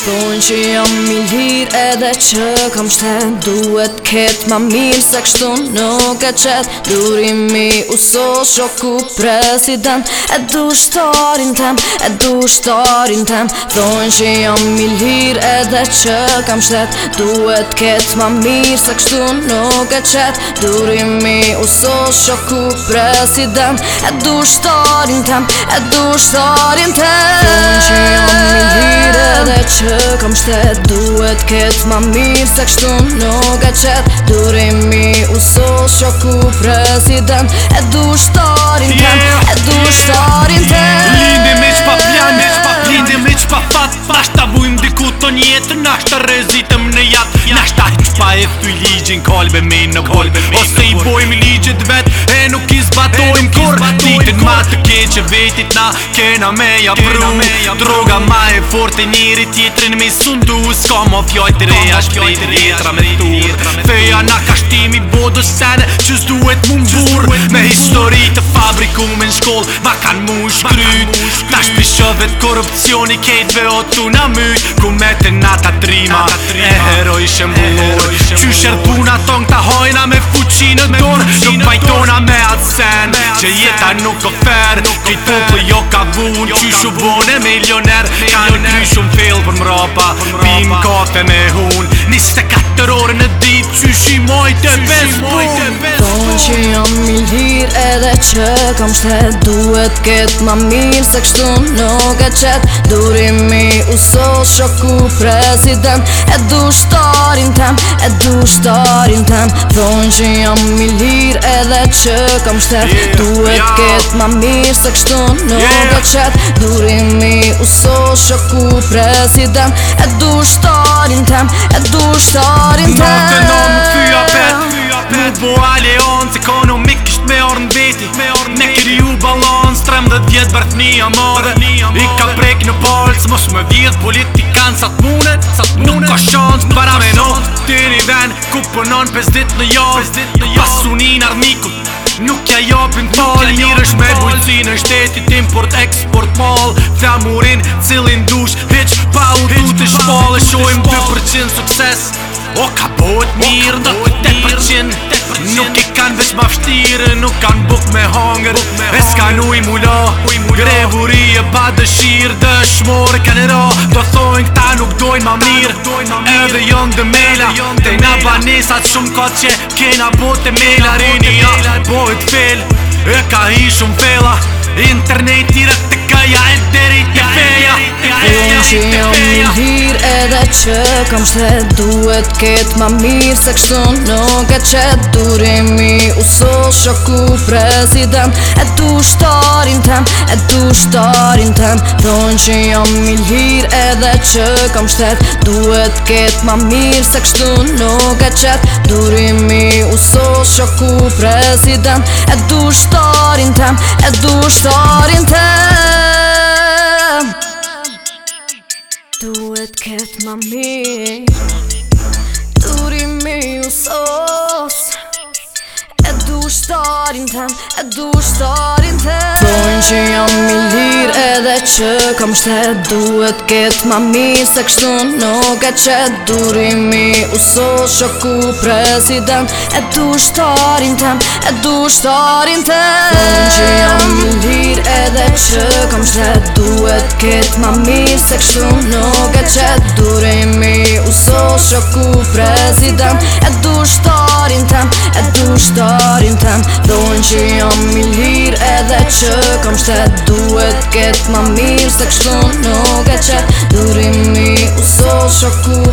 Thonë që jam i lirë edhe që kam shtenë Duhet ketë ma mirë se kështu nuk e qetë Durimi uso shoku president E du shtarin tem, e du shtarin tem Thonë që jam i lirë edhe që kam shtetë Duhet ketë ma mirë se kështu nuk e qetë Durimi uso shoku president E du shtarin tem, e du shtarin tem jam edhe kam shtetë që kom shtet Duhet ket ma mirë se kështu nuk e qet Durimi u shoku prezident E du shtarin yeah, tem, e du shtarin tem Lindim me qpa plan, me qpa lindim me qpa fat Pash ta bujmë diku të njetë nash të rezitëm në jatë Nash ta që pa e këtu i ligjin kalbe me në kolbe Ose i bojmë i ligjit vetë e nuk i zbatojmë kur Ti që vetit na kena me ja pru Droga ma e forte e njëri tjetërin me sundu Sa ma fjajt reja shpjajt letra me tur Feja na ka shtimi bodo sene që s'duhet mu mbur Me histori të fabriku me në shkoll ma kan mu shkryt Ta shpisho vet korupcioni kejtve o tu na myj Ku me të nata drima e heroj shëmbur Qysher puna thong ta hojna me sen Që jeta nuk o fer Ki tu për jo ka vun Qyshu vun e milioner Ka në kryshu shumë fill për mrapa Bim kate me hun Niste katër orë në dit Qyshi mojte bez pun Ton që jam milhin që kam shtet Duhet ket ma mirë se kështu nuk e qetë Durimi uso shoku president E du shtarin tem, e du shtarin tem Thonë që jam mi lirë edhe që kam shtet yeah, Duhet yeah. ket ma mirë se kështu nuk e yeah. Durimi u shoku president E du shtarin tem, e du shtarin tem madhe I ka prek në polë mos me vjet politikan Sa t'munet, sa t'munet Nuk ka shans, më para me no Ti një ven, ku pënon 5 dit në jodë jod, Pasunin armikut Nuk ja jopin t'malë Një rësh me bujci në shtetit import-export malë Tha murin cilin dush Vec pa u dut kanë sukses O ka bojt mirë në të përqin Nuk i kanë veç ma fështire Nuk kanë buk me hangër E s'kan u i mula Grevuri e pa dëshirë Dëshmore kanë ra Do thojnë këta nuk dojnë ma mirë Edhe jonë dë mela Dhe në banesat shumë ka që Kena bojt e mela Rini ja Bojt fel E ka hi shumë fella Internet i rëk që kam se duhet ketë ma mirë se kështu Nuk e që durimi u shoku prezident E tu shtarin tem, e tu shtarin tem Thonë që jam i edhe që kam shtet Duhet ketë ma mirë se kështu Nuk e që durimi u shoku prezident E tu shtarin tem, e tu shtarin tem duhet ketë ma mirë Durimi ju sos E du shtarin tem, e du shtarin tem dhe që kom shtet duhet ketë ma mi Se kështu nuk e që durimi Uso shoku president E du shtarin tem E du shtarin tem Në që jam një edhe që kom shtet duhet ketë ma mi Se kështu nuk e që durimi Uso shoku president E du shtarin tem E du shtarin tem thonë që jam i lirë edhe që Kom shtetë duhet ketë ma mirë Se kështu nuk e qëtë Durimi usos shokur